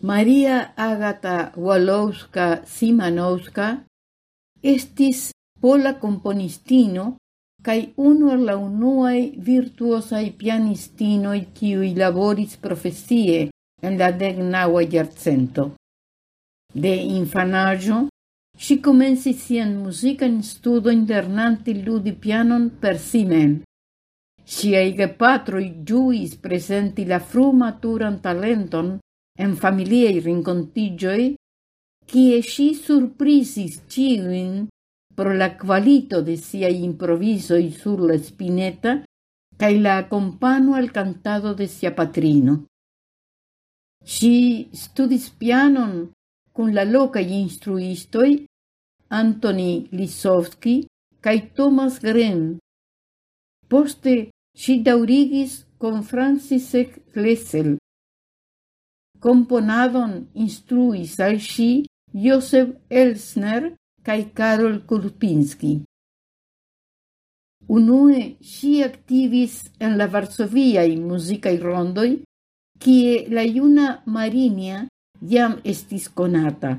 Maria Agata Walowska-Simanowska estis pola componistino cae uno la unuae virtuosai pianistinoi ciui laboris profesie en la degnaua iarcento. De infanaggio, si comensi sian musican studo internanti ludi pianon per si mem. Siei gepatroi giuis presenti la frumaturan talenton en familiei rincontigioi, cie si surprisis ciuin pro la qualito de siai improvisoi sur la spineta cae la accompano al cantado de sia patrino. Si studis pianon cun la locai instruistoi Antoni Lisovski cae Thomas Grem. Poste si daurigis con Francisek Klessel, Componadon instruis al si Josef Elsner cae Karol Kurpinski. Unue si activis en la Varsoviai muzikaj rondoi, kie la iuna Marinia jam estis conata.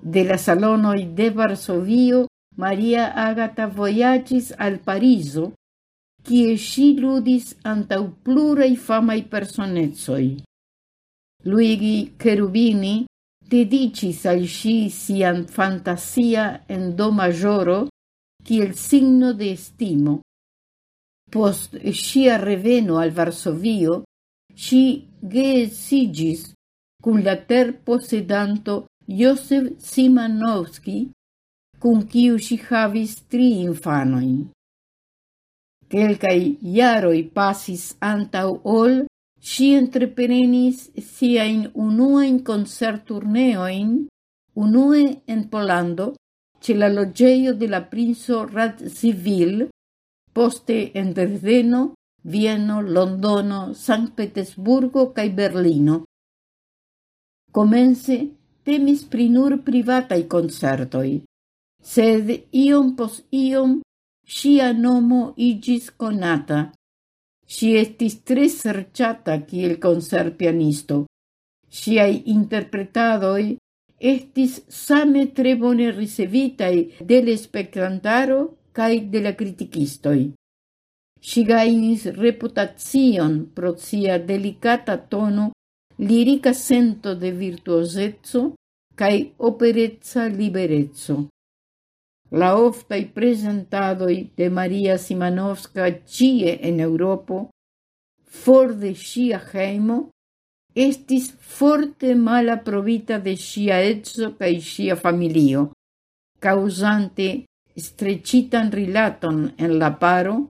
De la salonoi de Varsovio Maria Agata voyagis al Pariso, kie si ludis antau plurei famai personetsoi. Luigi Cherubini dedicis al sci sian fantasia en do majoro kiel signo de estimo. Post scia reveno al Varsovio, sci geesigis cum la ter posedanto Josef Simanowski, cum kiu sci havis tri infanoin. Quelcai iaroi pasis antau ol Si entreprenis siajn unuajn concerturneoin, unue en Polando, ce la logeio de la princo Radzivil, poste en Dresdeno, Vieno, Londono, San Petersburgo kaj Berlino. Comence temis pri nur concertoi, sed iom pos iom sia nomo igis conata. Si estis tre serciata kiel concertpianisto. Siai interpretadoi estis same tre bone ricevitai de spectantaro cae de la criticistoi. Si gainis reputacion pro sia delicata tono, lirica sento de virtuosezzo cae operezza liberezzo. La oftai presentadoi de Maria Simanovska cie en Europo, for de sia heimo, estis forte mala provita de sia etso cae sia familio, causante strecitan rilaton en la paro,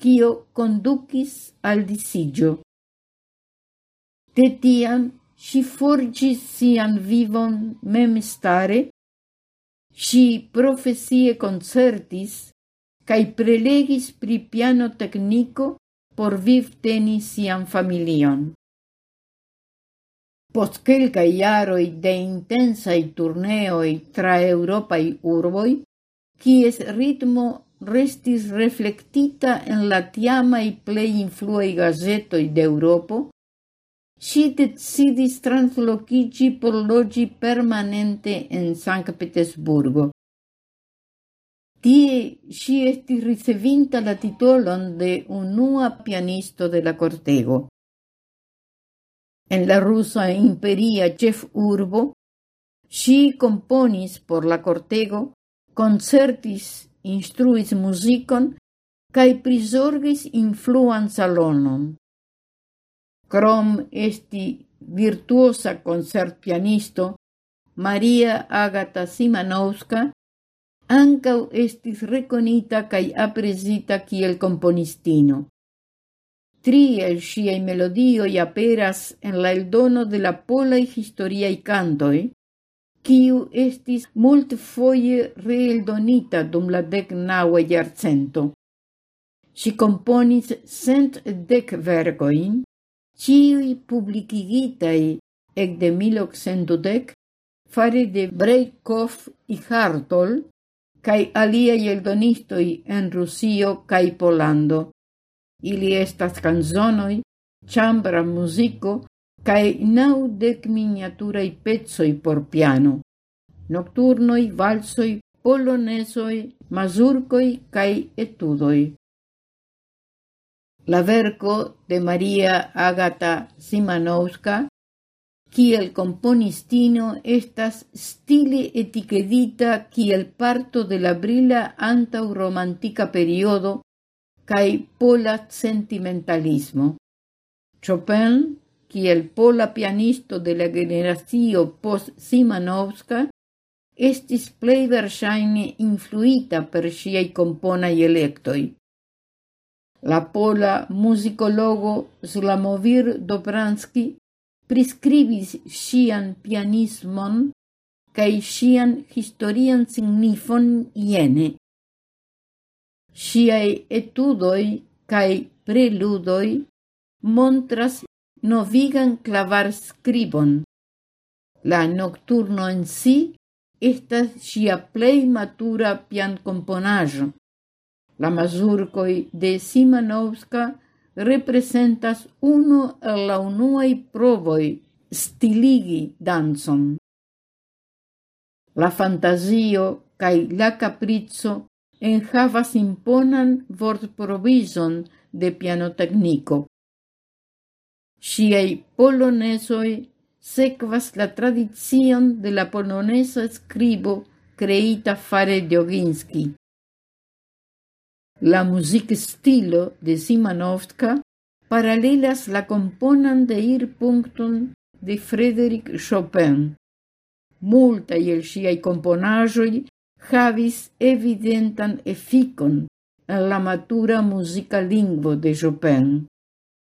quio conducis al disigio. De tiam, si forgis sian vivon memstare, Si profesie concertis cae prelegis pri piano tecnico por viv teni sian familion. Post quelcae iaroi de intensai turneoi tra Europai urboi, quies ritmo restis reflectita en la tiamai plei influei gazetoi d'Europo, si decidis translocigi por logi permanente en Sankt Petersburgo. Tie si estis ricevinta la titolon de unua pianisto de la cortego. En la rusa imperia chef urbo, si componis por la cortego, concertis, instruis musicon, cae prisorgis influan salonon. Crom esti virtuosa concert pianisto, Maria Agata Simanowska ancau estis reconita cae apresita kiel componistino. Tri el sciai melodioi aperas en la eldono de la polai historiai cantoi, kiu estis multfoje reeldonita dum la dec naua iarcento. Si componis cent dec vergoin, ciui publicigitai ec de 1810 fare de Breikov i Hartol cae aliai eldonistoi en Rusio cae Polando. Ili estas canzonoi, chambra musico, cae naudec miniaturai pezoi por piano. Nocturnoi, valsoi, polonesoi, mazurcoi cae etudoi. La verco de Maria Agata Simanowska, kiel componistino estas stile etiquedita kiel parto de la brila antau romantica periodo cae pola sentimentalismo. Chopin, kiel pola pianisto de la generatio post Simanowska, estis plei versaine influita per siei componai electoi. La pola musicologo Slamovir Dobranski prescribis sian pianismon cae sian historian signifon iene. Ŝiaj etudoi cae preludoi montras novigan clavar scribon. La nocturno en si estas sia plei matura pian componajo. La mazurcoi de Simanovska representas unu el la unuae provoi stiligi danzon. La fantasio cae la capriccio enhavas imponan vortprovizon de pianotecnico. Siei polonesoi sequas la tradizion de la polonesa scribo creita fare de Oginski. La music stilo de Simanovska paralelas la componan de ir puncton de Frédéric Chopin. Multa el siai componajoi havis evidentan efficon en la matura de Chopin.